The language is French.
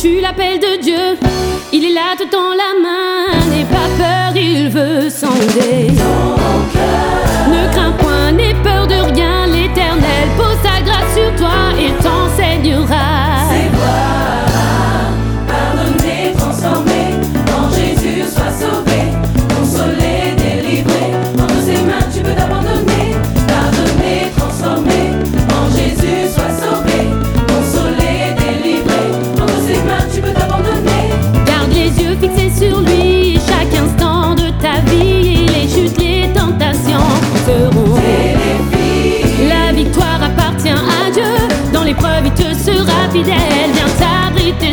tu l'appelles de Dieu, il est là, te tend la main, n'aie pas peur, il veut s'enlever. fidèle, viens t'abriter